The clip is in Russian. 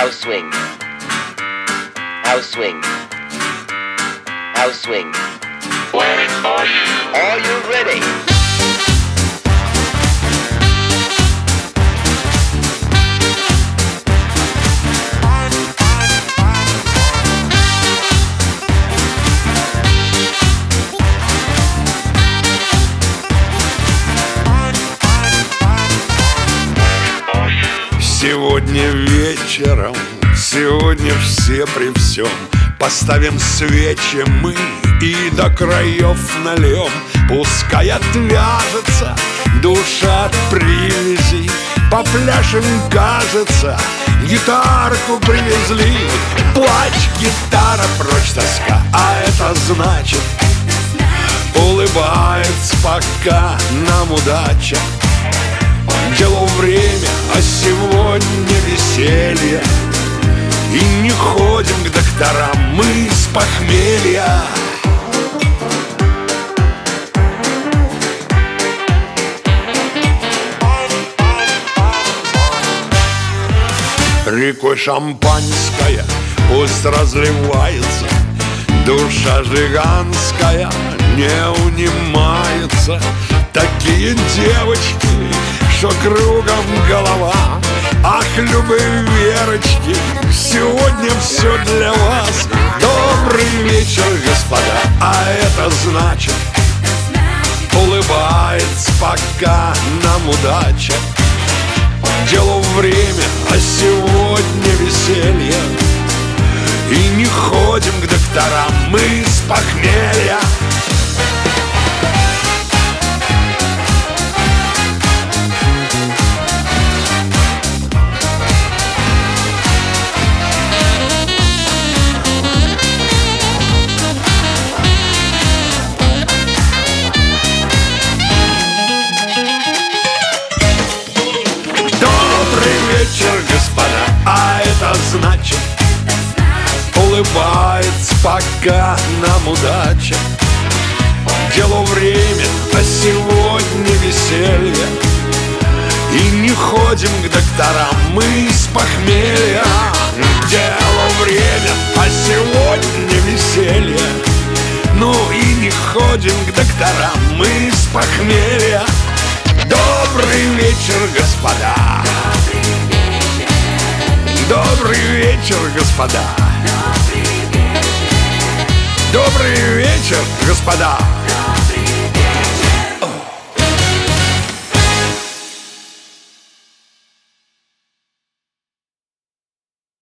House swing. House swing. House swing. Waiting for you. Are you ready? Сегодня вечером, сегодня все при всем. Поставим свечи мы и до краев нальем Пускай отвяжется душа от привязи Попляшем, кажется, гитарку привезли. Плачь, гитара, прочь тоска, а это значит Улыбается пока нам удача сегодня веселье. И не ходим к докторам мы с похмелья. Рекой шампанское пусть разливается. Душа жиганская не унимается. Такие девочки, что кругом голова. Ах, любые Верочки, сегодня все для вас. Добрый вечер, господа, а это значит Улыбается пока нам удача. Дело время, а сегодня веселье. И не ходим к докторам мы с похмелья Пока нам удача. Дело время, а сегодня веселье. И не ходим к докторам мы с похмелья. Дело время, а сегодня веселье. Ну и не ходим к докторам мы с похмелья. Добрый вечер, господа. Добрый вечер, господа Добрый вечер, господа